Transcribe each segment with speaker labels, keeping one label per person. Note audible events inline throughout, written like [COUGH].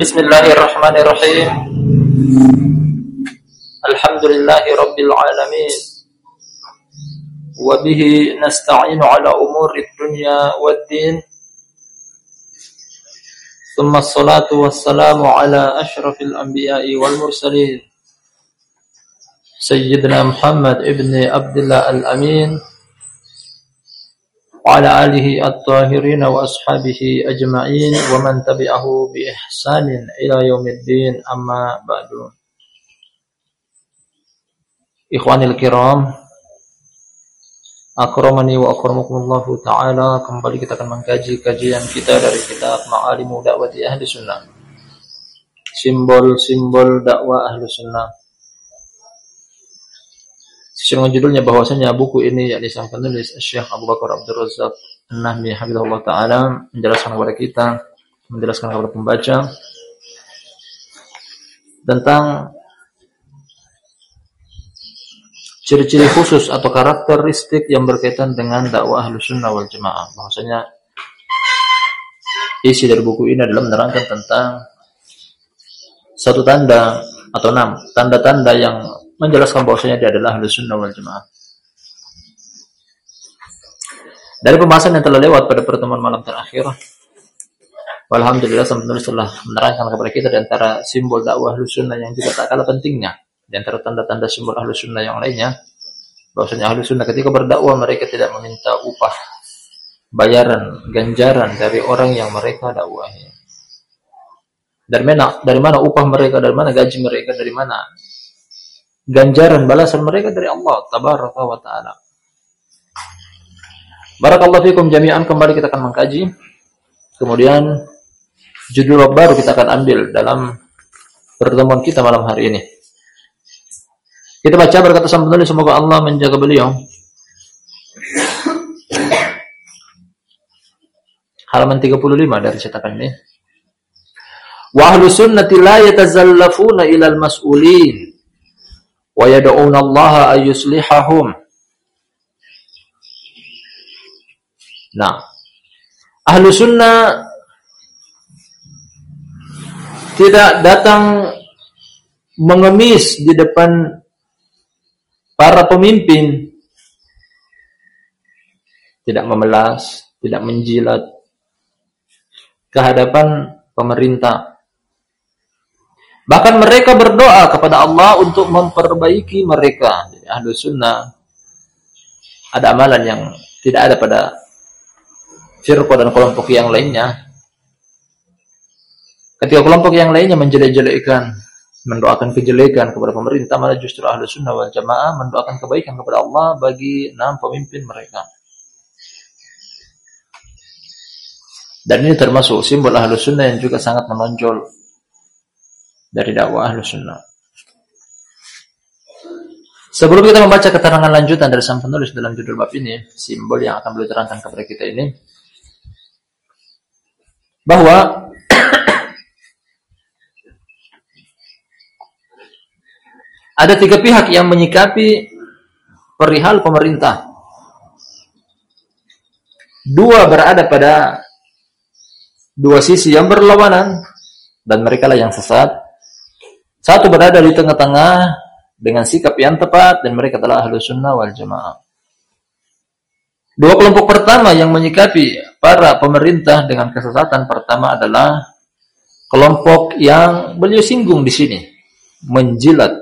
Speaker 1: بسم الله الرحمن الرحيم الحمد لله رب العالمين وبه نستعين على أمور الدنيا والدين ثم الصلاة والسلام على أشرف الأنبياء والمرسلين سيدنا محمد ابن عبد الله الأمين وعلى آله الطاهرين وأصحابه أجمعين ومن تبعه بإحسان إلى يوم الدين أما بعد إخواني الكرام Akramani wa akramakumullahu ta'ala Kembali kita akan mengkaji kajian kita dari kitab Ma'alimu Da'wati Ahli Sunnah Simbol-simbol dakwah Ahli Sunnah Sesuai judulnya bahwasanya buku ini yakni sang penulis Syekh Abu Bakar Abdul Razak An-Nahmi Habibullah Ta'ala menjelaskan kepada kita menjelaskan kepada pembaca tentang ciri-ciri khusus atau karakteristik yang berkaitan dengan dakwah Ahlus Sunnah wal Jamaah. Bahwasanya isi dari buku ini adalah menerangkan tentang satu tanda atau enam tanda-tanda yang menjelaskan bahwasanya dia adalah ahli sunnah wal jamaah. Dari pembahasan yang telah lewat pada pertemuan malam terakhir, Alhamdulillah sang penulis telah menerangkan kepada kita di antara simbol dakwah ahli sunnah yang juga tak kalah pentingnya di antara tanda-tanda simbol ahli sunnah yang lainnya bahwasanya ahli sunnah ketika berdakwah mereka tidak meminta upah bayaran ganjaran dari orang yang mereka dakwahi dari mana dari mana upah mereka dari mana gaji mereka dari mana ganjaran balasan mereka dari Allah tabaraka wa taala. Barakallahu fikum jami'an kembali kita akan mengkaji. Kemudian judul baru kita akan ambil dalam pertemuan kita malam hari ini. Kita baca berkata sang penulis semoga Allah menjaga beliau. Halaman 35 dari cetakan ini. Wa ahlu sunnati la yatazallafuna ilal mas'ulin ay yuslihahum. Nah, ahlu sunnah tidak datang mengemis di depan para pemimpin, tidak memelas, tidak menjilat ke hadapan pemerintah. Bahkan mereka berdoa kepada Allah untuk memperbaiki mereka. Jadi ahlu sunnah ada amalan yang tidak ada pada firqa dan kelompok yang lainnya. Ketika kelompok yang lainnya menjelek-jelekkan, mendoakan kejelekan kepada pemerintah, malah justru ahlu sunnah wal jamaah mendoakan kebaikan kepada Allah bagi enam pemimpin mereka. Dan ini termasuk simbol ahlu sunnah yang juga sangat menonjol dari dakwah ahlu sunnah. Sebelum kita membaca keterangan lanjutan dari sang penulis dalam judul bab ini, simbol yang akan beliau terangkan kepada kita ini, bahwa [CLEARS THROAT] ada tiga pihak yang menyikapi perihal pemerintah. Dua berada pada dua sisi yang berlawanan dan mereka lah yang sesat satu berada di tengah-tengah dengan sikap yang tepat dan mereka adalah ahlu sunnah wal jamaah. Dua kelompok pertama yang menyikapi para pemerintah dengan kesesatan pertama adalah kelompok yang beliau singgung di sini, menjilat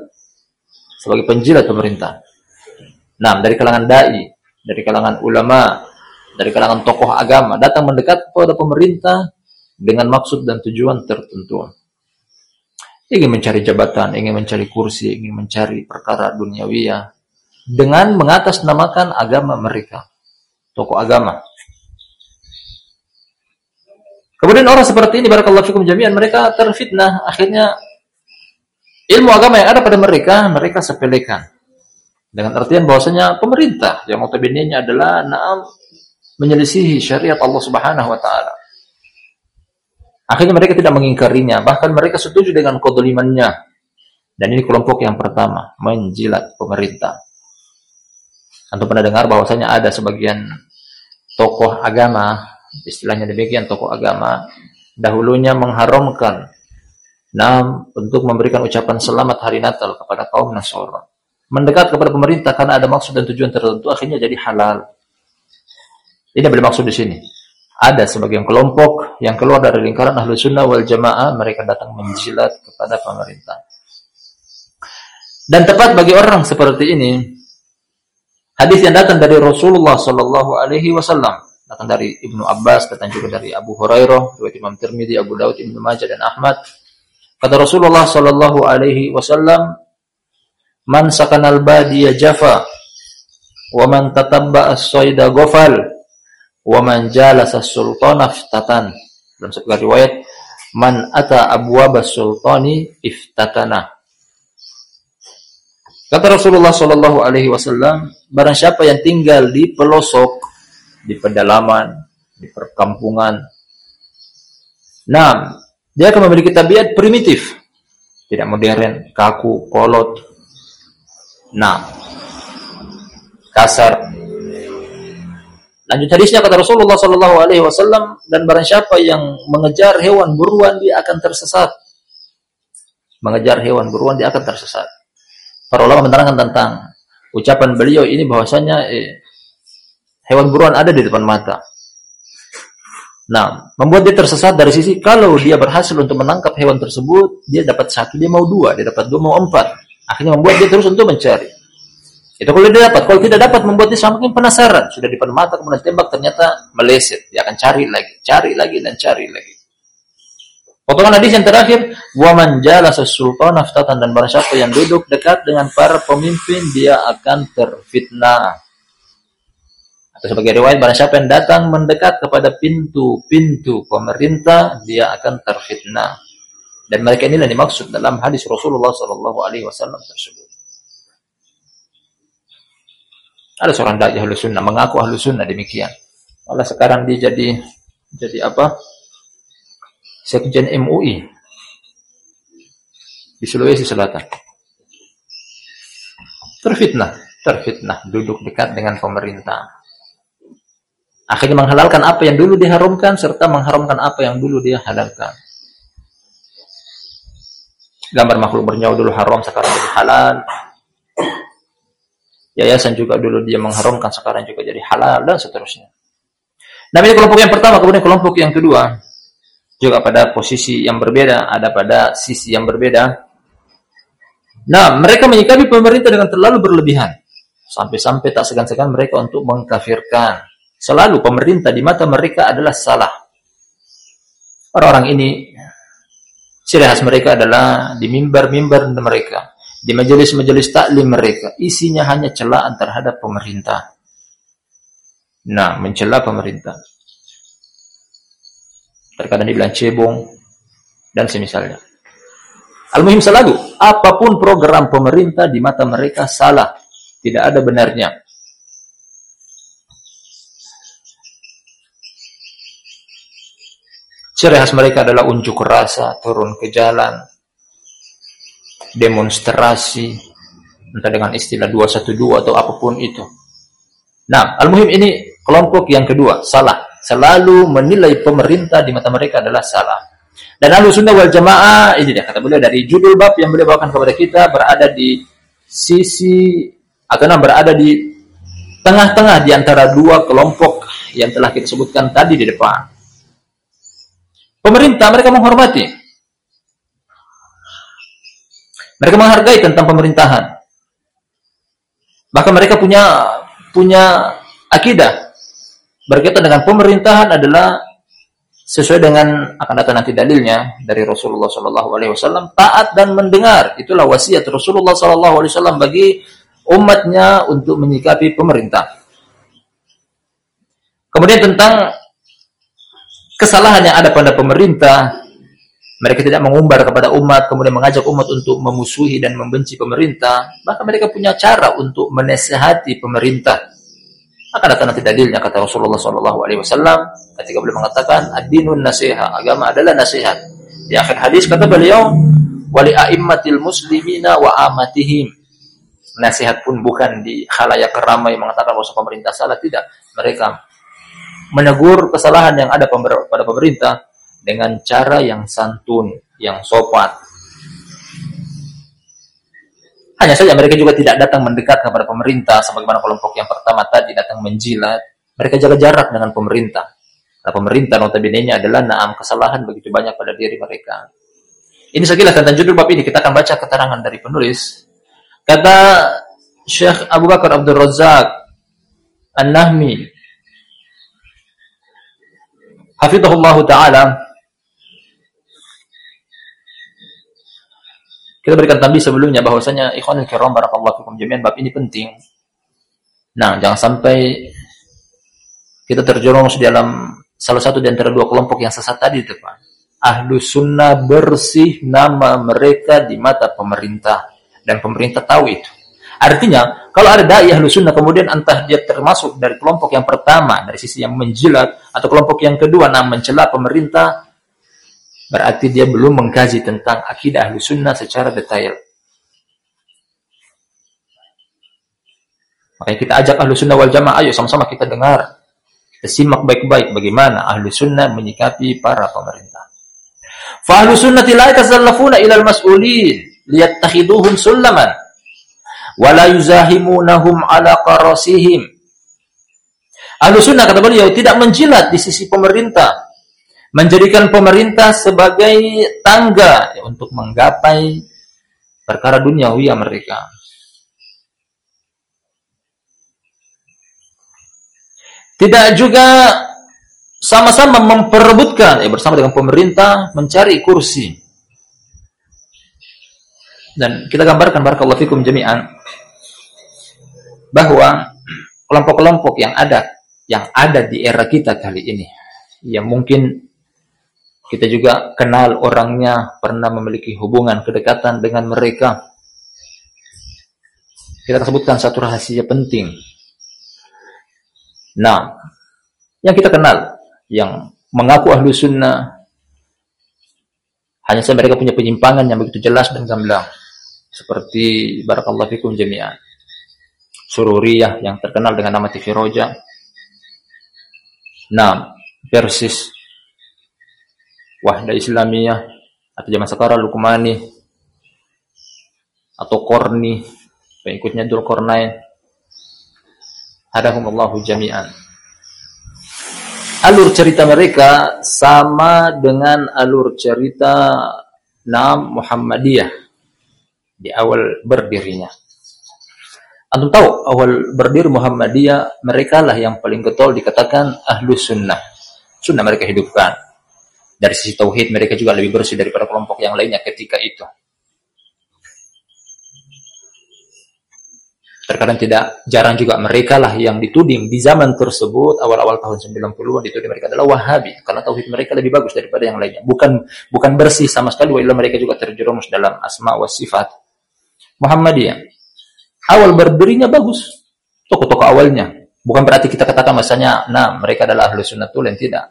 Speaker 1: sebagai penjilat pemerintah. Nah, dari kalangan dai, dari kalangan ulama, dari kalangan tokoh agama datang mendekat kepada pemerintah dengan maksud dan tujuan tertentu ingin mencari jabatan, ingin mencari kursi, ingin mencari perkara duniawiya dengan mengatasnamakan agama mereka, tokoh agama. Kemudian orang seperti ini barakallahu fikum jami'an mereka terfitnah, akhirnya ilmu agama yang ada pada mereka mereka sepelekan. Dengan artian bahwasanya pemerintah yang notabene adalah naam menyelisihi syariat Allah Subhanahu wa taala. Akhirnya mereka tidak mengingkarinya, bahkan mereka setuju dengan kodolimannya. Dan ini kelompok yang pertama, menjilat pemerintah. Antum pernah dengar bahwasanya ada sebagian tokoh agama, istilahnya demikian tokoh agama, dahulunya mengharamkan Nah, untuk memberikan ucapan selamat hari Natal kepada kaum Nasara. Mendekat kepada pemerintah karena ada maksud dan tujuan tertentu akhirnya jadi halal. Ini bermaksud di sini. Ada sebagian kelompok yang keluar dari lingkaran ahlu sunnah wal jamaah, mereka datang menjilat kepada pemerintah. Dan tepat bagi orang seperti ini, hadis yang datang dari Rasulullah Sallallahu Alaihi Wasallam, datang dari Ibnu Abbas, datang juga dari Abu Hurairah, riwayat Imam Tirmidzi, Abu Daud, Ibnu Majah dan Ahmad. Kata Rasulullah Sallallahu Alaihi Wasallam, "Man sakanal badiya jafa, wa man tatabba as-sayda ghafal." Wa man jalasa sultana iftatan. Dalam sebuah riwayat man ata abwabas sultani iftatana. Kata Rasulullah sallallahu alaihi wasallam barang siapa yang tinggal di pelosok di pedalaman di perkampungan nah dia akan memiliki tabiat primitif. Tidak modern kaku kolot nah kasar Lanjut hadisnya kata Rasulullah Sallallahu Alaihi Wasallam dan barang siapa yang mengejar hewan buruan dia akan tersesat. Mengejar hewan buruan dia akan tersesat. Para ulama menerangkan tentang ucapan beliau ini bahwasanya eh, hewan buruan ada di depan mata. Nah, membuat dia tersesat dari sisi kalau dia berhasil untuk menangkap hewan tersebut, dia dapat satu, dia mau dua, dia dapat dua, mau empat. Akhirnya membuat dia terus untuk mencari. Itu kalau dia dapat. Kalau tidak dapat membuat dia semakin penasaran. Sudah di depan mata kemudian tembak ternyata meleset. Dia akan cari lagi, cari lagi dan cari lagi. Potongan hadis yang terakhir, wa man jalasa sultan dan barang yang duduk dekat dengan para pemimpin dia akan terfitnah. Atau sebagai riwayat barang siapa yang datang mendekat kepada pintu-pintu pemerintah dia akan terfitnah. Dan mereka inilah dimaksud dalam hadis Rasulullah wasallam tersebut. Ada seorang dai ahlu sunnah mengaku ahlu sunnah demikian. Malah sekarang dia jadi jadi apa? Sekjen MUI di Sulawesi Selatan. Terfitnah, terfitnah duduk dekat dengan pemerintah. Akhirnya menghalalkan apa yang dulu diharamkan serta mengharamkan apa yang dulu dia halalkan. Gambar makhluk bernyawa dulu haram sekarang jadi halal Yayasan juga dulu dia mengharamkan, sekarang juga jadi halal dan seterusnya. Nah, ini kelompok yang pertama, kemudian kelompok yang kedua juga pada posisi yang berbeda, ada pada sisi yang berbeda. Nah, mereka menyikapi pemerintah dengan terlalu berlebihan. Sampai-sampai tak segan-segan mereka untuk mengkafirkan. Selalu pemerintah di mata mereka adalah salah. Orang-orang ini ciri khas mereka adalah di mimbar-mimbar mereka di majelis-majelis taklim mereka isinya hanya celaan terhadap pemerintah. Nah, mencela pemerintah. Terkadang dibilang cebong dan semisalnya. Al-Muhim selalu, apa pun program pemerintah di mata mereka salah. Tidak ada benarnya. Ciri khas mereka adalah unjuk rasa, turun ke jalan, demonstrasi entah dengan istilah 212 atau apa pun itu. Nah, al-muhim ini kelompok yang kedua, salah. Selalu menilai pemerintah di mata mereka adalah salah. Dan ahlu sunnah wal jamaah, ini dia kata beliau dari judul bab yang beliau bawakan kepada kita, berada di sisi, atau nah, berada di tengah-tengah di antara dua kelompok yang telah kita sebutkan tadi di depan. Pemerintah mereka menghormati mereka menghargai tentang pemerintahan. Bahkan mereka punya punya akidah berkaitan dengan pemerintahan adalah sesuai dengan akan datang nanti dalilnya dari Rasulullah Shallallahu Alaihi Wasallam taat dan mendengar itulah wasiat Rasulullah Shallallahu Alaihi Wasallam bagi umatnya untuk menyikapi pemerintah. Kemudian tentang kesalahan yang ada pada pemerintah mereka tidak mengumbar kepada umat, kemudian mengajak umat untuk memusuhi dan membenci pemerintah, maka mereka punya cara untuk menasehati pemerintah. Akan datang nanti dalilnya kata Rasulullah Wasallam ketika beliau mengatakan adinun nasihat, agama adalah nasihat. Di akhir hadis kata beliau, wali aimmatil muslimina wa amatihim. Nasihat pun bukan di khalayak ramai mengatakan bahwa pemerintah salah, tidak. Mereka menegur kesalahan yang ada pada pemerintah dengan cara yang santun, yang sopan. Hanya saja mereka juga tidak datang mendekat kepada pemerintah sebagaimana kelompok yang pertama tadi datang menjilat. Mereka jaga jarak dengan pemerintah. Nah, pemerintah notabene adalah naam kesalahan begitu banyak pada diri mereka. Ini sekilas tentang judul bab ini. Kita akan baca keterangan dari penulis. Kata Syekh Abu Bakar Abdul Razak An-Nahmi Hafizahullah Ta'ala Kita berikan tambahan sebelumnya bahwasanya ikhwanul kiram barakallahu fikum jami'an bab ini penting. Nah, jangan sampai kita terjerumus dalam salah satu di antara dua kelompok yang sesat tadi Pak. Ahlu sunnah bersih nama mereka di mata pemerintah dan pemerintah tahu itu. Artinya, kalau ada dai ahlu sunnah kemudian entah dia termasuk dari kelompok yang pertama dari sisi yang menjilat atau kelompok yang kedua nah mencela pemerintah, berarti dia belum mengkaji tentang akidah ahlu sunnah secara detail. Makanya kita ajak ahlu sunnah wal jamaah, ayo sama-sama kita dengar. Kita simak baik-baik bagaimana ahlu sunnah menyikapi para pemerintah. Fa ahlu sunnati la yatazallafuna ilal mas'ulin liyattakhiduhum sullaman wa la yuzahimunahum ala qarasihim. Ahlu sunnah kata beliau tidak menjilat di sisi pemerintah menjadikan pemerintah sebagai tangga ya, untuk menggapai perkara duniawi mereka. Tidak juga sama-sama memperebutkan ya bersama dengan pemerintah mencari kursi. Dan kita gambarkan barakallahu fikum jami'an bahwa kelompok-kelompok yang ada yang ada di era kita kali ini yang mungkin kita juga kenal orangnya, pernah memiliki hubungan kedekatan dengan mereka. Kita sebutkan satu rahasia penting. Nah, yang kita kenal, yang mengaku ahlu sunnah, hanya saja mereka punya penyimpangan yang begitu jelas dan gamblang. Seperti Barakallahu Fikum Jami'an. Sururiyah yang terkenal dengan nama TV Roja. Nah, Persis Wahda Islamiyah atau zaman sekarang Lukmani atau Korni pengikutnya Dul Kornain. Hadahumullahu jami'an. Alur cerita mereka sama dengan alur cerita Nam Muhammadiyah di awal berdirinya. Antum tahu awal berdiri Muhammadiyah mereka lah yang paling getol dikatakan ahlu sunnah. Sunnah mereka hidupkan dari sisi tauhid mereka juga lebih bersih daripada kelompok yang lainnya ketika itu. Terkadang tidak jarang juga mereka lah yang dituding di zaman tersebut awal-awal tahun 90-an dituding mereka adalah Wahabi karena tauhid mereka lebih bagus daripada yang lainnya. Bukan bukan bersih sama sekali wa mereka juga terjerumus dalam asma wa sifat. Muhammadiyah. Awal berdirinya bagus. Toko-toko awalnya. Bukan berarti kita katakan masanya nah mereka adalah ahlu sunnatul yang tidak.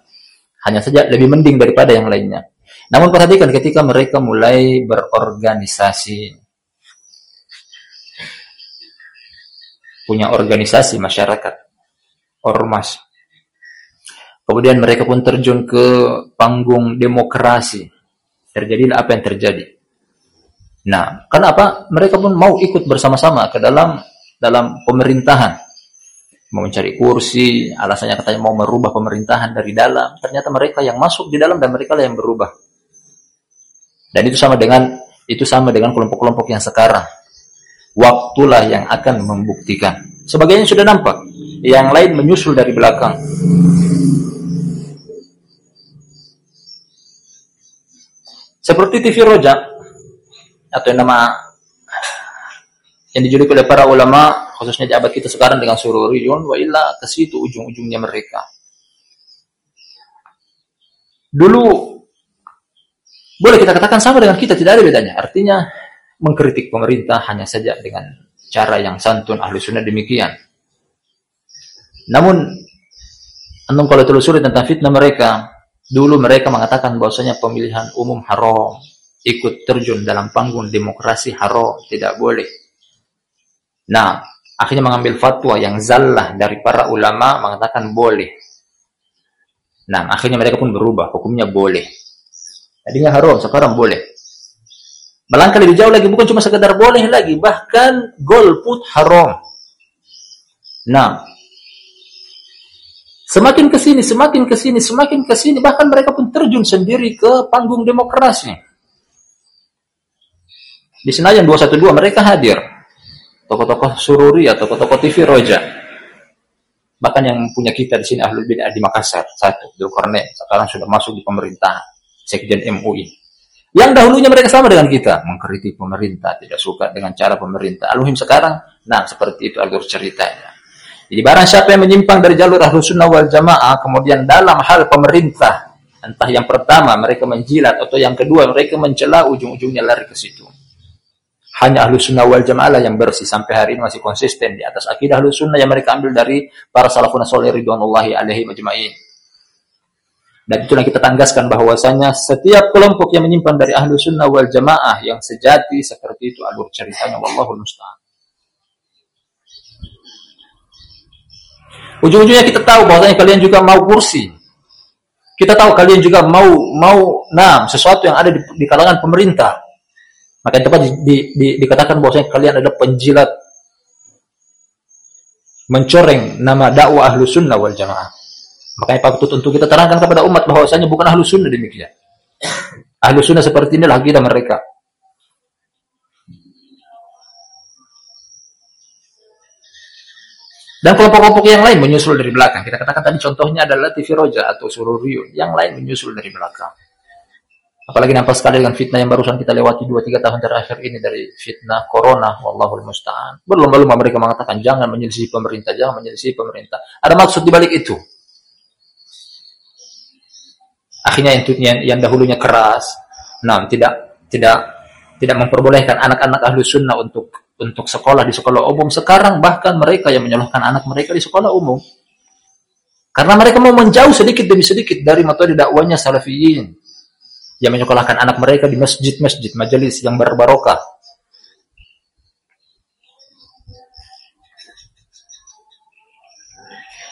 Speaker 1: Hanya saja lebih mending daripada yang lainnya. Namun perhatikan ketika mereka mulai berorganisasi. Punya organisasi masyarakat. Ormas. Kemudian mereka pun terjun ke panggung demokrasi. Terjadilah apa yang terjadi. Nah, kenapa mereka pun mau ikut bersama-sama ke dalam dalam pemerintahan mau mencari kursi, alasannya katanya mau merubah pemerintahan dari dalam. Ternyata mereka yang masuk di dalam dan mereka yang berubah. Dan itu sama dengan itu sama dengan kelompok-kelompok yang sekarang. Waktulah yang akan membuktikan. Sebagainya sudah nampak. Yang lain menyusul dari belakang. Seperti TV Roja atau yang nama yang dijuluki oleh para ulama khususnya di abad kita sekarang dengan sururiyun wa illa ke situ ujung-ujungnya mereka. Dulu boleh kita katakan sama dengan kita tidak ada bedanya. Artinya mengkritik pemerintah hanya saja dengan cara yang santun ahli sunnah demikian. Namun antum kalau telusuri tentang fitnah mereka, dulu mereka mengatakan bahwasanya pemilihan umum haram, ikut terjun dalam panggung demokrasi haram, tidak boleh. Nah, akhirnya mengambil fatwa yang zallah dari para ulama mengatakan boleh. Nah, akhirnya mereka pun berubah, hukumnya boleh. Tadinya haram, sekarang boleh. Melangkah lebih jauh lagi bukan cuma sekedar boleh lagi, bahkan golput haram. Nah, semakin ke sini, semakin ke sini, semakin ke sini, bahkan mereka pun terjun sendiri ke panggung demokrasi. Di Senayan 212 mereka hadir. Tokoh-tokoh sururi atau tokoh-tokoh TV Roja. Bahkan yang punya kita di sini Ahlul Bidah di Makassar, satu, Dulkorne, sekarang sudah masuk di pemerintah, Sekjen MUI. Yang dahulunya mereka sama dengan kita, mengkritik pemerintah, tidak suka dengan cara pemerintah. Aluhim sekarang, nah seperti itu alur ceritanya. Jadi barang siapa yang menyimpang dari jalur ahlu sunnah wal jamaah, kemudian dalam hal pemerintah, entah yang pertama mereka menjilat, atau yang kedua mereka mencela, ujung-ujungnya lari ke situ. Hanya ahlu sunnah wal jamaah yang bersih sampai hari ini masih konsisten di atas akidah ahlu sunnah yang mereka ambil dari para salafun soleh ridwanullahi alaihi majma'in. Dan itulah kita tanggaskan bahwasanya setiap kelompok yang menyimpang dari ahlu sunnah wal jamaah yang sejati seperti itu alur ceritanya. Wallahu musta'an. Ujung-ujungnya kita tahu bahwasanya kalian juga mau kursi. Kita tahu kalian juga mau mau nah sesuatu yang ada di, di kalangan pemerintah. Maka tepat di, di, di, dikatakan bahwasanya kalian adalah penjilat mencoreng nama dakwah ahlu sunnah wal jamaah. Makanya patut untuk kita terangkan kepada umat bahwasanya bukan ahlu sunnah demikian. Ahlu sunnah seperti inilah kita mereka. Dan kelompok-kelompok yang lain menyusul dari belakang. Kita katakan tadi contohnya adalah TV Roja atau Sururiun. Yang lain menyusul dari belakang. Apalagi nampak sekali dengan fitnah yang barusan kita lewati 2-3 tahun terakhir ini dari fitnah corona. Wallahul musta'an. Berlomba-lomba mereka mengatakan jangan menyelisih pemerintah, jangan menyelisih pemerintah. Ada maksud di balik itu. Akhirnya yang, yang, dahulunya keras, nah tidak tidak tidak memperbolehkan anak-anak ahlu sunnah untuk untuk sekolah di sekolah umum. Sekarang bahkan mereka yang menyalahkan anak mereka di sekolah umum. Karena mereka mau menjauh sedikit demi sedikit dari metode dakwanya salafiyin. Yang menyekolahkan anak mereka di masjid-masjid, majelis yang berbarokah.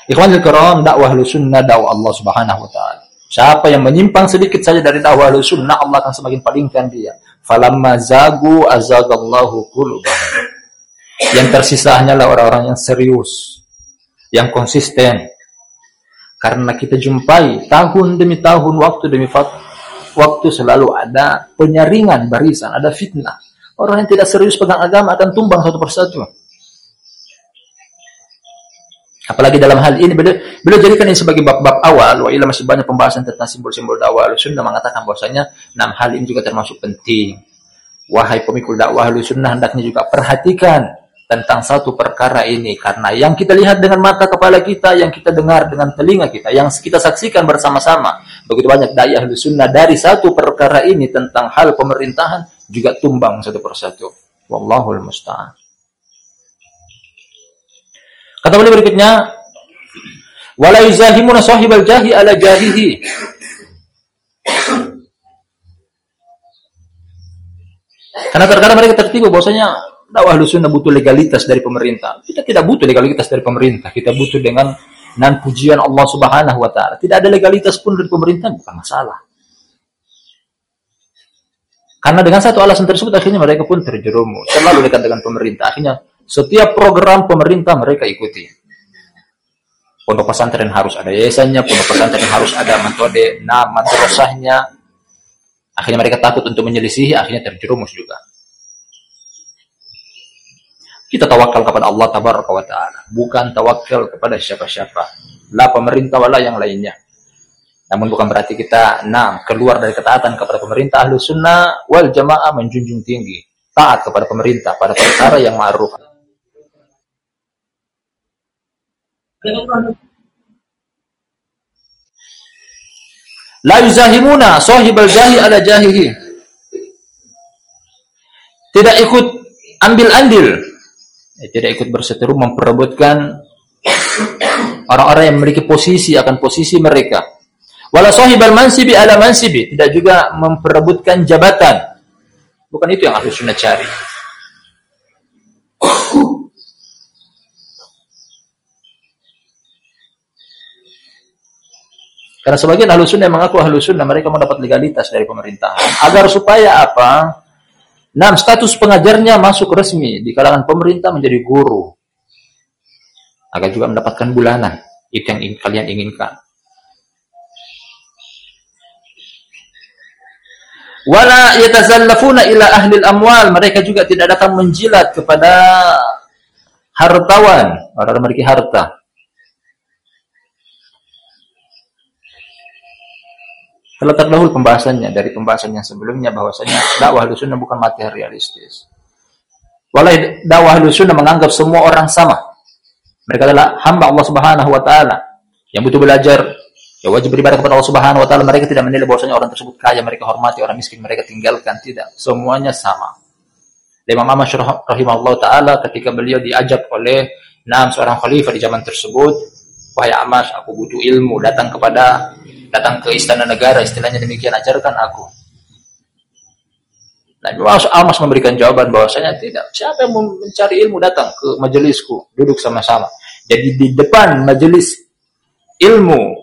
Speaker 1: Ikhwanul karam, dakwah sunnah, dakwah Allah Subhanahu wa taala. Siapa yang menyimpang sedikit saja dari dakwah sunnah, Allah akan semakin palingkan dia. Falamma zagu azagallahu qulubahum. Yang tersisa hanyalah orang-orang yang serius, yang konsisten. Karena kita jumpai tahun demi tahun, waktu demi waktu selalu ada penyaringan barisan, ada fitnah. Orang yang tidak serius pegang agama akan tumbang satu persatu. Apalagi dalam hal ini beliau, beliau jadikan ini sebagai bab-bab awal. Wa ila masih banyak pembahasan tentang simbol-simbol dakwah sunnah mengatakan bahwasanya enam hal ini juga termasuk penting. Wahai pemikul dakwah sunnah hendaknya juga perhatikan tentang satu perkara ini karena yang kita lihat dengan mata kepala kita, yang kita dengar dengan telinga kita, yang kita saksikan bersama-sama, begitu banyak dai ahlu sunnah dari satu perkara ini tentang hal pemerintahan juga tumbang satu persatu. Wallahul musta'an. Kata beliau berikutnya, wala yuzahimuna sahibal jahi ala jahihi. Karena terkadang mereka tertipu bahwasanya dakwah sunnah butuh legalitas dari pemerintah. Kita tidak butuh legalitas dari pemerintah. Kita butuh dengan nan pujian Allah Subhanahu wa taala. Tidak ada legalitas pun dari pemerintah bukan masalah. Karena dengan satu alasan tersebut akhirnya mereka pun terjerumus, terlalu dekat dengan pemerintah. Akhirnya setiap program pemerintah mereka ikuti. Pondok pesantren harus ada yayasannya, pondok pesantren harus ada metode nama madrasahnya. Akhirnya mereka takut untuk menyelisihi, akhirnya terjerumus juga. Kita tawakal kepada Allah tabaraka wa taala, bukan tawakal kepada siapa-siapa. La pemerintah wala yang lainnya. Namun bukan berarti kita nah keluar dari ketaatan kepada pemerintah ahlu sunnah wal jamaah menjunjung tinggi taat kepada pemerintah pada perkara yang ma'ruf La yuzahimuna sahibal jahi ala jahihi. Tidak ikut ambil andil. Ya, tidak ikut berseteru memperebutkan [COUGHS] orang-orang yang memiliki posisi akan posisi mereka. Wala sahibal mansibi ala mansibi. Tidak juga memperebutkan jabatan. Bukan itu yang harus sunnah cari. Karena sebagian ahlu sunnah mengaku ahlu sunnah mereka mendapat legalitas dari pemerintahan. Agar supaya apa? Nah, status pengajarnya masuk resmi di kalangan pemerintah menjadi guru. Agar juga mendapatkan bulanan. Itu yang ingin, kalian inginkan. Wala yatazallafuna ila ahli amwal. Mereka juga tidak datang menjilat kepada hartawan, orang memiliki harta. Telah terdahulu pembahasannya dari pembahasan yang sebelumnya bahwasanya dakwah sunnah bukan materialistis. Walau dakwah sunnah menganggap semua orang sama. Mereka adalah hamba Allah Subhanahu wa taala yang butuh belajar, ya wajib beribadah kepada Allah Subhanahu wa taala. Mereka tidak menilai bahwasanya orang tersebut kaya, mereka hormati, orang miskin mereka tinggalkan, tidak. Semuanya sama. Imam Ahmad rahimahullah taala ketika beliau diajak oleh enam seorang khalifah di zaman tersebut, wahai Amas, aku butuh ilmu, datang kepada datang ke istana negara istilahnya demikian ajarkan aku. Nabi Amas memberikan jawaban bahwasanya tidak. Siapa yang mencari ilmu datang ke majelisku duduk sama-sama. Jadi di depan majelis ilmu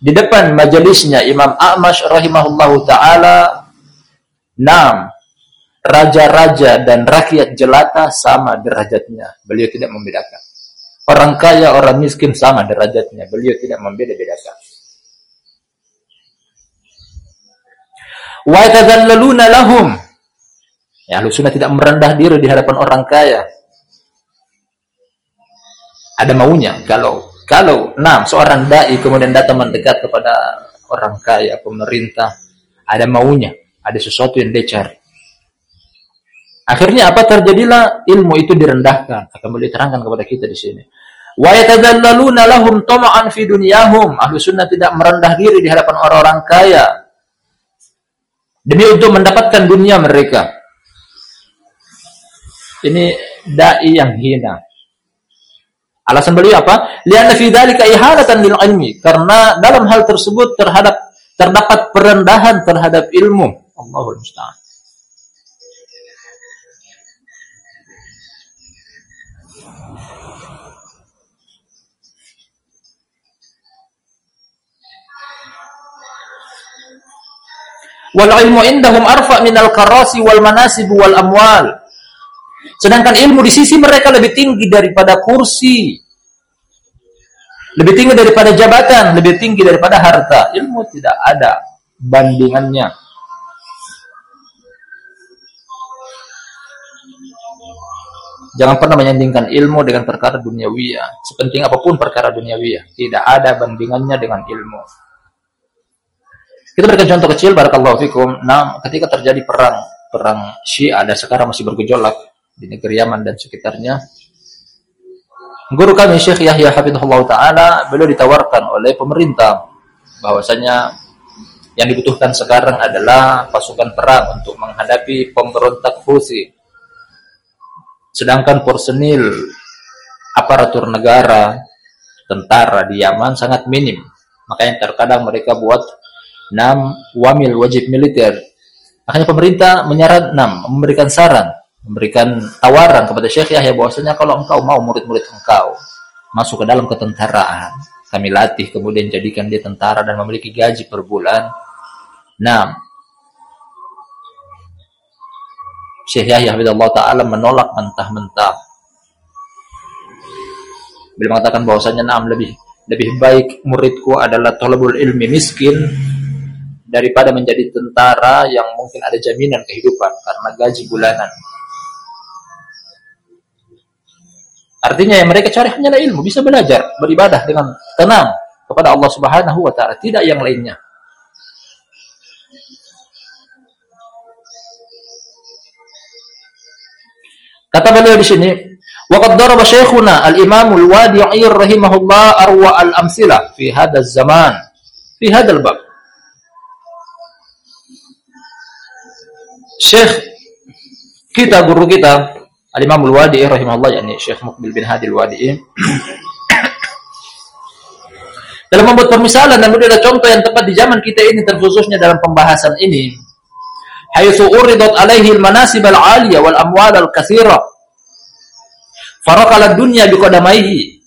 Speaker 1: di depan majelisnya Imam A'mash rahimahullahu taala enam raja-raja dan rakyat jelata sama derajatnya. Beliau tidak membedakan. Orang kaya orang miskin sama derajatnya. Beliau tidak membeda-bedakan wa yatadhallaluna lahum. Ya, lu sunnah tidak merendah diri di hadapan orang kaya. Ada maunya kalau kalau enam seorang dai kemudian datang mendekat kepada orang kaya, pemerintah, ada maunya, ada sesuatu yang dia cari. Akhirnya apa terjadilah ilmu itu direndahkan. Akan boleh terangkan kepada kita di sini. Wa yatadallaluna lahum tama'an fi dunyahum. Ahlu tidak merendah diri di hadapan orang-orang kaya demi untuk mendapatkan dunia mereka. Ini dai yang hina. Alasan beliau apa? Lianna fi dzalika ihanatan lil ilmi. Karena dalam hal tersebut terhadap terdapat perendahan terhadap ilmu. Allahul musta'an. Wal ilmu indahum arfa minal karasi wal manasib wal amwal. Sedangkan ilmu di sisi mereka lebih tinggi daripada kursi. Lebih tinggi daripada jabatan, lebih tinggi daripada harta. Ilmu tidak ada bandingannya. Jangan pernah menyandingkan ilmu dengan perkara duniawiya. Sepenting apa pun perkara duniawiya, tidak ada bandingannya dengan ilmu. Kita berikan contoh kecil barakallahu fikum. Nah, ketika terjadi perang perang Syiah dan sekarang masih bergejolak di negeri Yaman dan sekitarnya. Guru kami Syekh Yahya Hafizahullah taala beliau ditawarkan oleh pemerintah bahwasanya yang dibutuhkan sekarang adalah pasukan perang untuk menghadapi pemberontak Houthi. Sedangkan personil aparatur negara, tentara di Yaman sangat minim. Makanya terkadang mereka buat enam wamil wajib militer. Makanya pemerintah menyarat enam memberikan saran, memberikan tawaran kepada Syekh Yahya bahwasanya kalau engkau mau murid-murid engkau masuk ke dalam ketentaraan, kami latih kemudian jadikan dia tentara dan memiliki gaji per bulan. Nah, Syekh Yahya Allah taala menolak mentah-mentah. Beliau mengatakan bahwasanya enam lebih lebih baik muridku adalah tolabul ilmi miskin daripada menjadi tentara yang mungkin ada jaminan kehidupan karena gaji bulanan. Artinya yang mereka cari hanyalah ilmu, bisa belajar, beribadah dengan tenang kepada Allah Subhanahu wa taala, tidak yang lainnya. Kata beliau di sini, وقد ضرب شيخنا الإمام الوادعي رحمه الله أروع الأمثلة في هذا الزمان في هذا الباب Syekh kita guru kita Al-Imam Al-Wadi'i rahimahullah yakni Syekh Mukbil bin Hadi Al-Wadi'i [CLEARS THROAT] dalam membuat permisalan dan ada contoh yang tepat di zaman kita ini terkhususnya dalam pembahasan ini. Haitsu uridat alaihi al-manasib al-'aliyah wal amwal al-katsira faraqala dunya biqadamaihi.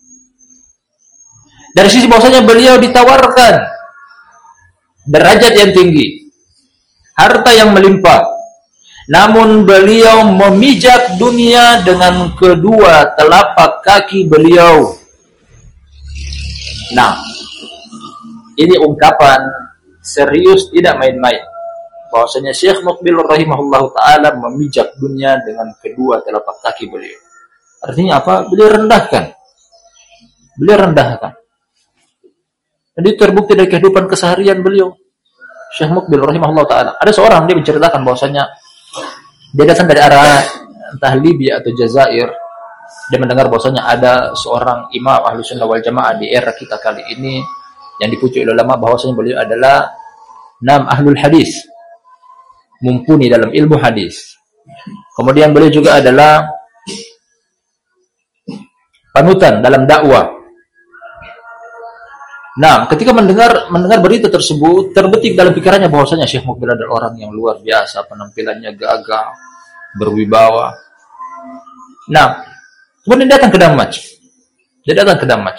Speaker 1: Dari sisi bahwasanya beliau ditawarkan derajat yang tinggi harta yang melimpah namun beliau memijak dunia dengan kedua telapak kaki beliau. Nah, ini ungkapan serius tidak main-main. Bahwasanya Syekh Mukbil rahimahullah taala memijak dunia dengan kedua telapak kaki beliau. Artinya apa? Beliau rendahkan. Beliau rendahkan. Jadi terbukti dari kehidupan keseharian beliau. Syekh Mukbil rahimahullah taala. Ada seorang dia menceritakan bahwasanya dia datang dari arah entah Libya atau Jazair. Dia mendengar bahwasanya ada seorang imam ahlu sunnah wal jamaah di era kita kali ini yang dipuji oleh ulama bahwasanya beliau adalah nam ahlul hadis mumpuni dalam ilmu hadis. Kemudian beliau juga adalah panutan dalam dakwah. Nah, ketika mendengar mendengar berita tersebut, terbetik dalam pikirannya bahwasanya Syekh Mukbil adalah orang yang luar biasa, penampilannya gagah, berwibawa. Nah, kemudian dia datang ke Damaj. Dia datang ke Damaj.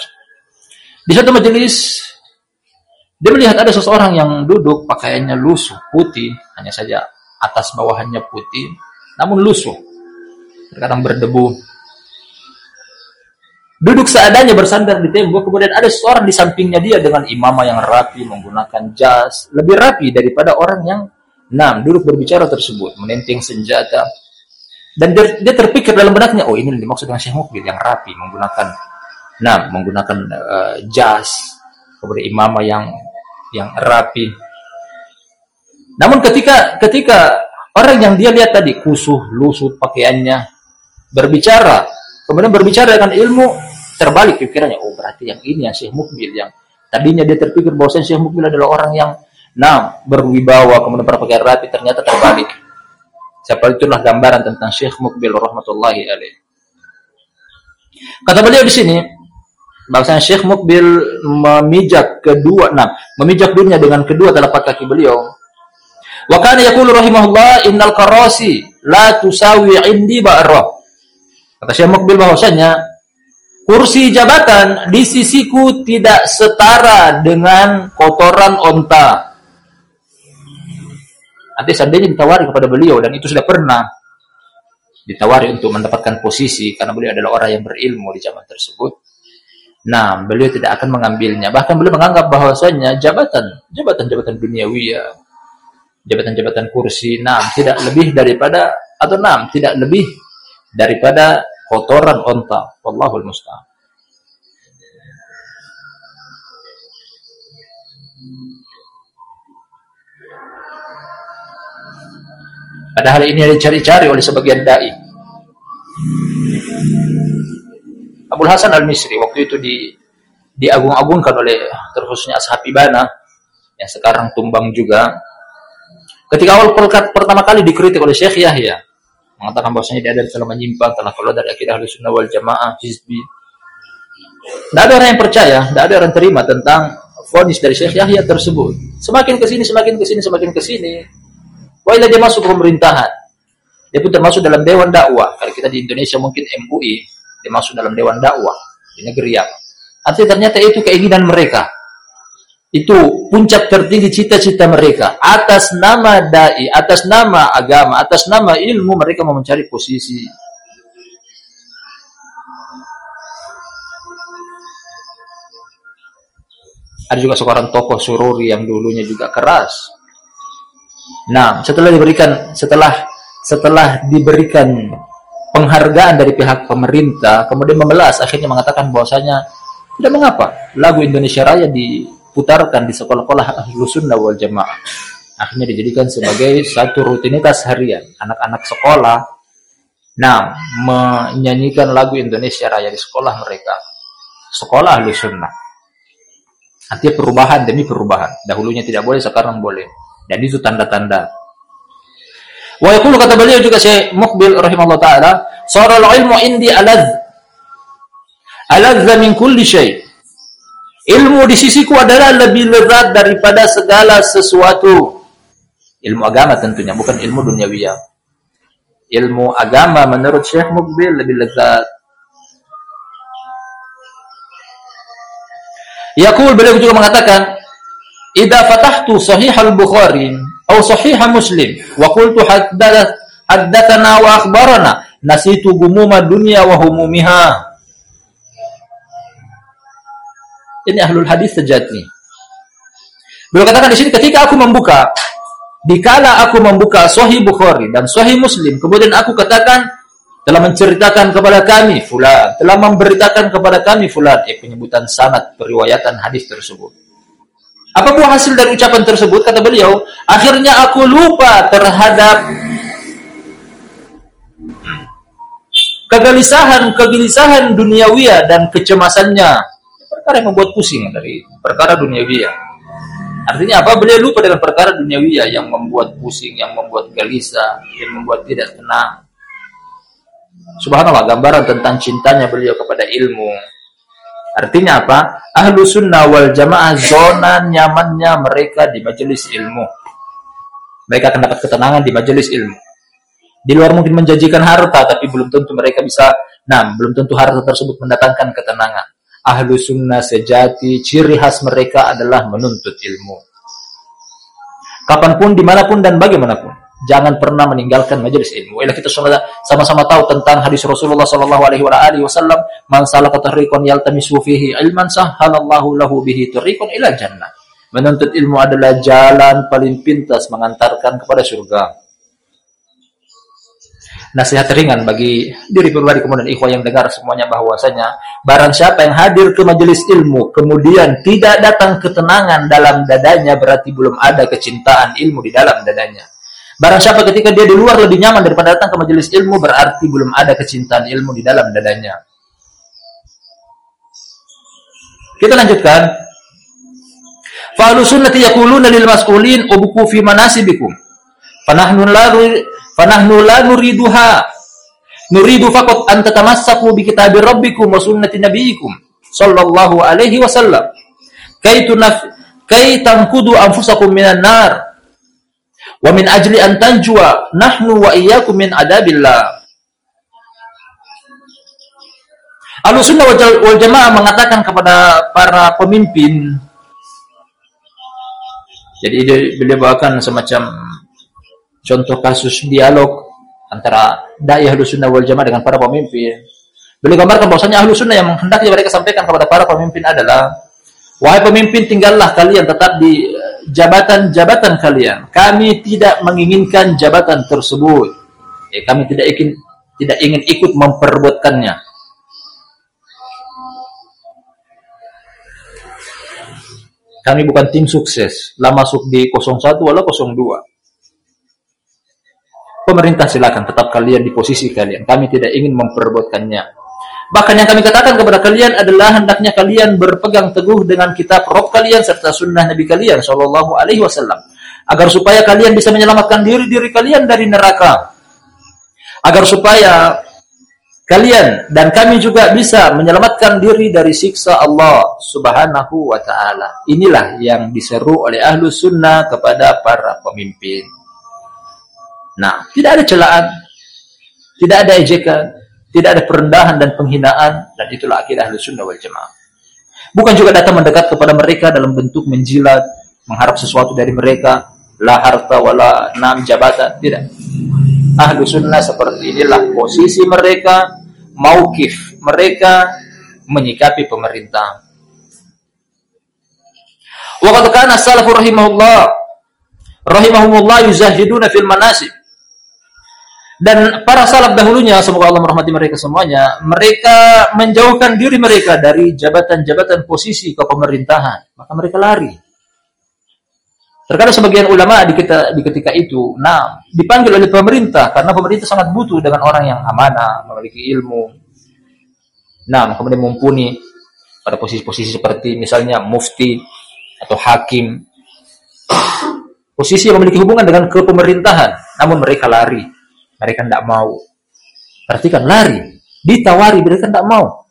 Speaker 1: Di satu majelis, dia melihat ada seseorang yang duduk pakaiannya lusuh, putih, hanya saja atas bawahannya putih, namun lusuh. Terkadang berdebu. Duduk seadanya bersandar di tembok, kemudian ada seorang di sampingnya dia dengan imamah yang rapi, menggunakan jas, lebih rapi daripada orang yang enam duduk berbicara tersebut, menenteng senjata, dan dia, dia terpikir dalam benaknya, oh ini dimaksud dengan Syekh Mukbil yang rapi, menggunakan nah menggunakan uh, jas, kemudian imamah yang yang rapi. Namun ketika ketika orang yang dia lihat tadi kusuh, lusut pakaiannya, berbicara, kemudian berbicara dengan ilmu, terbalik pikirannya, oh berarti yang ini yang Syekh Mukbil yang tadinya dia terpikir bahwa Syekh Mukbil adalah orang yang nah berwibawa, kemudian berpakaian rapi, ternyata terbalik Siapa itulah gambaran tentang Syekh Mukbil rahmatullahi alaih. Kata beliau di sini, bahwasanya Syekh Mukbil memijak kedua, nah, memijak dunia dengan kedua telapak kaki beliau. Wa kana yaqulu rahimahullah innal qarasi la tusawi indi ba'ra. Kata Syekh Mukbil bahwasanya kursi jabatan di sisiku tidak setara dengan kotoran onta. Nanti seandainya ditawari kepada beliau dan itu sudah pernah ditawari untuk mendapatkan posisi karena beliau adalah orang yang berilmu di zaman tersebut. Nah, beliau tidak akan mengambilnya. Bahkan beliau menganggap bahwasanya jabatan, jabatan-jabatan duniawi ya, jabatan-jabatan kursi, nah tidak lebih daripada atau enam tidak lebih daripada kotoran onta. Wallahul musta'an. Padahal ini yang dicari-cari oleh sebagian dai. Abdul Hasan Al-Misri waktu itu di diagung-agungkan oleh terkhususnya Ashab Ibana yang sekarang tumbang juga. Ketika awal pertama kali dikritik oleh Syekh Yahya mengatakan bahwasanya dia adalah telah menyimpang, telah keluar dari akidah Ahlussunnah wal Jamaah, hizbi. Tidak ada orang yang percaya, tidak ada orang terima tentang fonis dari Syekh Yahya tersebut. Semakin ke sini, semakin ke sini, semakin ke sini, Wailah dia masuk pemerintahan. Dia pun termasuk dalam dewan dakwah. Kalau kita di Indonesia mungkin MUI, dia masuk dalam dewan dakwah di negeri yang. Artinya ternyata itu keinginan mereka. Itu puncak tertinggi cita-cita mereka. Atas nama dai, atas nama agama, atas nama ilmu mereka mau mencari posisi. Ada juga seorang tokoh sururi yang dulunya juga keras Nah, setelah diberikan setelah setelah diberikan penghargaan dari pihak pemerintah, kemudian memelas akhirnya mengatakan bahwasanya tidak mengapa lagu Indonesia Raya diputarkan di sekolah-sekolah ahlu sunnah wal jamaah. Akhirnya dijadikan sebagai satu rutinitas harian anak-anak sekolah. Nah, menyanyikan lagu Indonesia Raya di sekolah mereka. Sekolah ahlu sunnah. Artinya perubahan demi perubahan. Dahulunya tidak boleh, sekarang boleh. Dan itu tanda-tanda. Wa yaqulu kata beliau juga Syekh Muqbil rahimahullah taala, "Sara ilmu indi aladz. Aladz min kulli syai." Ilmu di sisiku adalah lebih lezat daripada segala sesuatu. Ilmu agama tentunya, bukan ilmu duniawiyah. Ilmu agama menurut Syekh Muqbil lebih lezat. Yaqul beliau juga mengatakan, Idza fatahtu sahih al-Bukhari atau sahih Muslim wa qultu haddatsana wa akhbarana nasitu gumuma dunya wa humumiha ini ahlul hadis sejati beliau katakan di sini ketika aku membuka dikala aku membuka Sahih Bukhari dan Sahih Muslim kemudian aku katakan telah menceritakan kepada kami fulan, telah memberitakan kepada kami fulan, eh penyebutan sanad periwayatan hadis tersebut. Apa buah hasil dari ucapan tersebut? Kata beliau, akhirnya aku lupa terhadap kegelisahan-kegelisahan duniawiyah dan kecemasannya. Perkara yang membuat pusing dari perkara duniawiyah. Artinya apa? Beliau lupa dengan perkara duniawiyah yang membuat pusing, yang membuat gelisah, yang membuat tidak tenang. Subhanallah, gambaran tentang cintanya beliau kepada ilmu. Artinya apa? Ahlu sunnah wal jamaah zona nyamannya mereka di majelis ilmu. Mereka akan dapat ketenangan di majelis ilmu. Di luar mungkin menjanjikan harta, tapi belum tentu mereka bisa, nah, belum tentu harta tersebut mendatangkan ketenangan. Ahlu sunnah sejati, ciri khas mereka adalah menuntut ilmu. Kapan pun, di mana pun, dan bagaimanapun jangan pernah meninggalkan majelis ilmu. Ialah kita sama-sama tahu tentang hadis Rasulullah sallallahu alaihi wasallam, "Man salaka tariqan yaltamisu fihi ilman sahhalallahu lahu bihi tariqan ila jannah." Menuntut ilmu adalah jalan paling pintas mengantarkan kepada surga. Nasihat ringan bagi diri pribadi kemudian ikhwah yang dengar semuanya bahwasanya barang siapa yang hadir ke majelis ilmu kemudian tidak datang ketenangan dalam dadanya berarti belum ada kecintaan ilmu di dalam dadanya. Barang siapa ketika dia di luar lebih nyaman daripada datang ke majelis ilmu berarti belum ada kecintaan ilmu di dalam dadanya. Kita lanjutkan. Fa'alu sunnati yaquluna lil mas'ulin ubku fi manasibikum. Fanahnu la fanahnu la nuriduha. Nuridu faqat an tatamassaku bi kitabi rabbikum wa sunnati nabiyikum sallallahu alaihi wasallam. Kay tunaf kay tanqudu anfusakum minan nar Wa min ajli an tanjua nahnu wa iyyakum min adabillah. Ahlussunnah wal Jamaah mengatakan kepada para pemimpin jadi beliau bawakan semacam contoh kasus dialog antara dai Ahlussunnah wal Jamaah dengan para pemimpin. Beliau gambarkan bahwasanya Ahlussunnah yang hendaknya mereka sampaikan kepada para pemimpin adalah wahai pemimpin tinggallah kalian tetap di jabatan-jabatan kalian. Kami tidak menginginkan jabatan tersebut. Ya, kami tidak ingin tidak ingin ikut memperbuatkannya. Kami bukan tim sukses. Lah masuk di 01 atau 02. Pemerintah silakan tetap kalian di posisi kalian. Kami tidak ingin memperbuatkannya. Bahkan yang kami katakan kepada kalian adalah hendaknya kalian berpegang teguh dengan kitab Rob kalian serta sunnah Nabi kalian Shallallahu Alaihi Wasallam agar supaya kalian bisa menyelamatkan diri diri kalian dari neraka agar supaya kalian dan kami juga bisa menyelamatkan diri dari siksa Allah Subhanahu wa taala. Inilah yang diseru oleh ahlu sunnah kepada para pemimpin. Nah, tidak ada celaan, tidak ada ejekan, tidak ada perendahan dan penghinaan dan itulah akidah Ahlussunnah wal Jamaah. Bukan juga datang mendekat kepada mereka dalam bentuk menjilat, mengharap sesuatu dari mereka, la harta wala nam jabatan, tidak. Ahlu sunnah seperti inilah posisi mereka, maukif mereka menyikapi pemerintah. Wa qad kana salafu rahimahullah rahimahumullah yuzahiduna fil manasib dan para salaf dahulunya, semoga Allah merahmati mereka semuanya, mereka menjauhkan diri mereka dari jabatan-jabatan posisi kepemerintahan. Maka mereka lari. Terkadang sebagian ulama di, kita, di ketika itu, nah, dipanggil oleh pemerintah karena pemerintah sangat butuh dengan orang yang amanah, memiliki ilmu. Nah, kemudian mumpuni pada posisi-posisi seperti misalnya mufti atau hakim. [COUGHS] Posisi yang memiliki hubungan dengan kepemerintahan, namun mereka lari mereka tidak mau. Perhatikan, lari. Ditawari, mereka tidak mau.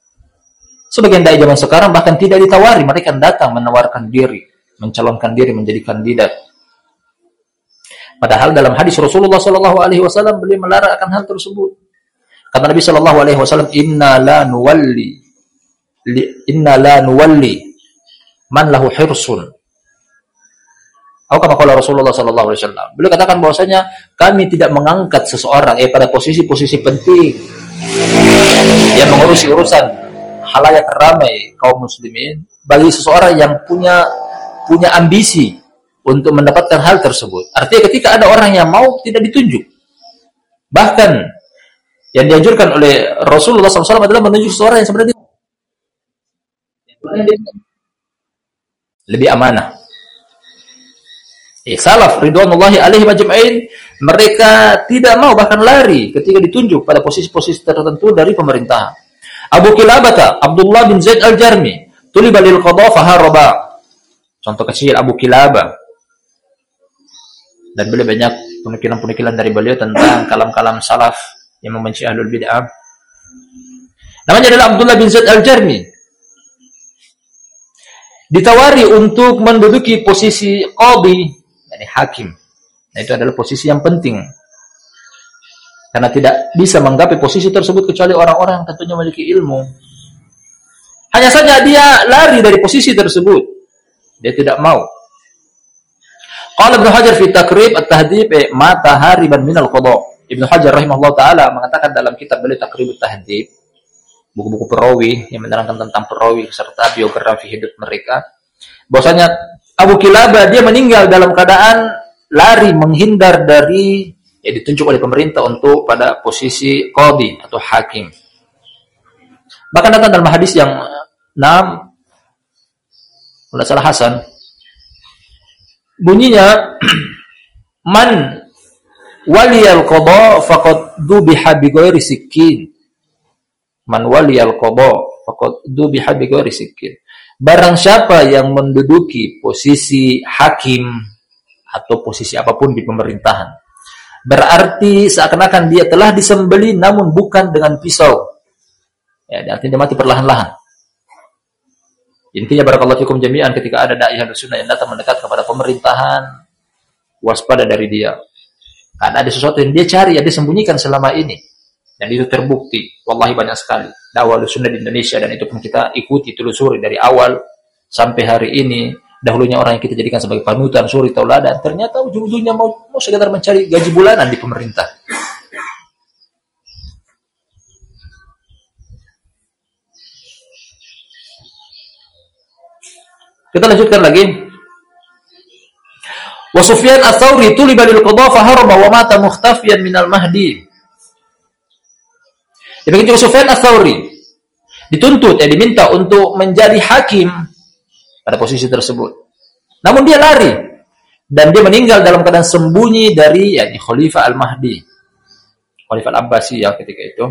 Speaker 1: Sebagian dari zaman sekarang bahkan tidak ditawari, mereka datang menawarkan diri, mencalonkan diri menjadi kandidat. Padahal dalam hadis Rasulullah Shallallahu Alaihi Wasallam beliau melarang akan hal tersebut. Kata Nabi Shallallahu Alaihi Wasallam, Inna la nuwalli, Inna la nuwalli, man lahu hirsun, Atau kama Rasulullah sallallahu alaihi wasallam. Beliau katakan bahwasanya kami tidak mengangkat seseorang eh pada posisi-posisi penting yang mengurusi urusan halayak ramai kaum muslimin bagi seseorang yang punya punya ambisi untuk mendapatkan hal tersebut. Artinya ketika ada orang yang mau tidak ditunjuk. Bahkan yang dianjurkan oleh Rasulullah SAW adalah menunjuk seseorang yang sebenarnya lebih amanah. Eh, salaf ridwanullahi alaihi majma'in mereka tidak mau bahkan lari ketika ditunjuk pada posisi-posisi tertentu dari pemerintahan. Abu Kilabata Abdullah bin Zaid al-Jarmi tuliba lil qada faharaba. Contoh kecil Abu Kilabah. Dan beliau banyak penukilan-penukilan dari beliau tentang kalam-kalam salaf yang membenci ahlul bid'ah. Namanya adalah Abdullah bin Zaid al-Jarmi. Ditawari untuk menduduki posisi qadi yakni hakim. Nah, itu adalah posisi yang penting. Karena tidak bisa menggapai posisi tersebut kecuali orang-orang yang tentunya memiliki ilmu. Hanya saja dia lari dari posisi tersebut. Dia tidak mau. Qala Ibnu Hajar fi Takrib At-Tahdhib eh, mata hariban minal qada. Ibnu Hajar rahimahullah taala mengatakan dalam kitab beliau Takrib At-Tahdhib buku-buku perawi yang menerangkan tentang perawi serta biografi hidup mereka bahwasanya Abu Kilaba dia meninggal dalam keadaan lari menghindar dari ya ditunjuk oleh pemerintah untuk pada posisi qadi atau hakim. Bahkan datang dalam hadis yang enam kalau salah Hasan. Bunyinya [CLEARS THROAT] man waliyal qada faqad dubiha bi ghairi sikkin. Man waliyal qada faqad dubiha bi ghairi sikkin Barang siapa yang menduduki posisi hakim atau posisi apa pun di pemerintahan, berarti seakan-akan dia telah disembeli namun bukan dengan pisau. Ya, artinya dia mati perlahan-lahan. Intinya barakallahu fikum jami'an ketika ada dai sunnah yang datang mendekat kepada pemerintahan, waspada dari dia. Karena ada sesuatu yang dia cari, yang dia sembunyikan selama ini. Dan itu terbukti. Wallahi banyak sekali. Dakwah sunnah di Indonesia dan itu pun kita ikuti, telusuri dari awal sampai hari ini. Dahulunya orang yang kita jadikan sebagai panutan, suri, tauladan. Ternyata ujung-ujungnya mau, mau sekedar mencari gaji bulanan di pemerintah. Kita lanjutkan lagi. Wa Sufyan ats-Tsauri tuliba lil qadha fa wa mata mukhtafiyan minal mahdi. Demikian juga Sufyan Ats-Tsauri dituntut ya diminta untuk menjadi hakim pada posisi tersebut. Namun dia lari dan dia meninggal dalam keadaan sembunyi dari yakni Khalifah Al-Mahdi. Khalifah Al-Abbasi ya ketika itu.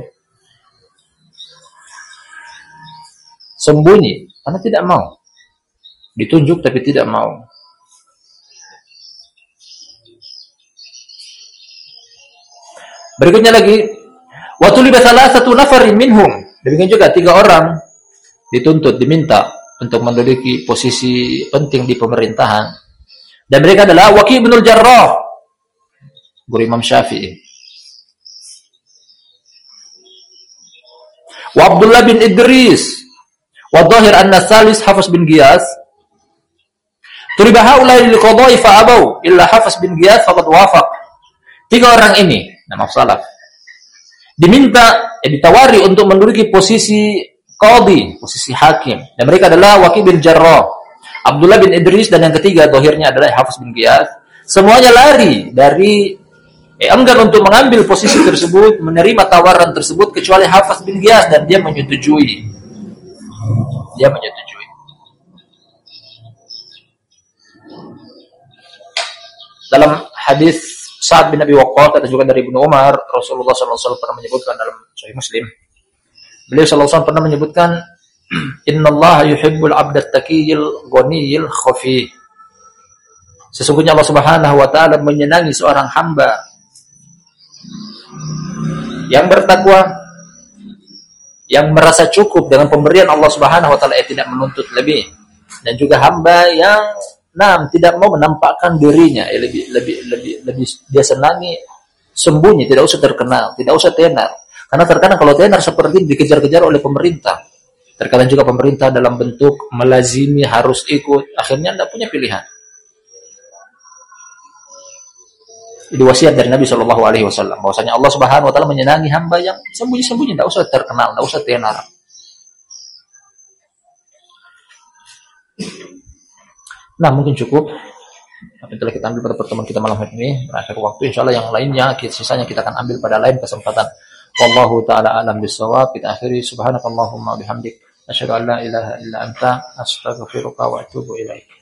Speaker 1: Sembunyi karena tidak mau. Ditunjuk tapi tidak mau. Berikutnya lagi Waktu libat salah satu nafar minhum. Demikian juga tiga orang dituntut, diminta untuk menduduki posisi penting di pemerintahan. Dan mereka adalah Waqi bin Jarrah, guru Imam Syafi'i. Wa Abdullah bin Idris, wa Dhahir an-Nasalis Hafiz bin Giyas. Turiba haulai lil qada'i fa abau illa Hafiz bin Giyas faqad wafaq. Tiga orang ini, nama salaf diminta ya ditawari untuk menduduki posisi qadi, posisi hakim. Dan mereka adalah Waqi bin Jarrah, Abdullah bin Idris dan yang ketiga dohirnya adalah Hafiz bin Qiyas. Semuanya lari dari eh, enggan untuk mengambil posisi tersebut, menerima tawaran tersebut kecuali Hafiz bin Qiyas dan dia menyetujui. Dia menyetujui. Dalam hadis Sa'ad bin Abi Waqqas dan juga dari Ibnu Umar, Rasulullah SAW pernah menyebutkan dalam Sahih Muslim. Beliau SAW pernah menyebutkan, [CLEARS THROAT] Inna Allah yuhibbul abdat taqiyil ghaniyil khafi. Sesungguhnya Allah Subhanahu wa taala menyenangi seorang hamba yang bertakwa yang merasa cukup dengan pemberian Allah Subhanahu wa taala tidak menuntut lebih dan juga hamba yang Nah, tidak mau menampakkan dirinya, ya, lebih lebih lebih lebih dia senangi sembunyi, tidak usah terkenal, tidak usah tenar. Karena terkadang kalau tenar seperti dikejar-kejar oleh pemerintah. Terkadang juga pemerintah dalam bentuk melazimi harus ikut, akhirnya tidak punya pilihan. Itu wasiat dari Nabi Shallallahu Alaihi Wasallam. Bahwasanya Allah Subhanahu Wa Taala menyenangi hamba yang sembunyi-sembunyi, tidak usah terkenal, tidak usah tenar. Nah, mungkin cukup. Apa telah kita ambil pada pertemuan kita malam hari ini. Berakhir waktu, insya Allah yang lainnya, sisanya kita akan ambil pada lain kesempatan. Wallahu ta'ala alam bisawab. Kita akhiri subhanakallahumma bihamdik. Asyhadu an la ilaha illa anta astaghfiruka wa atubu ilaik.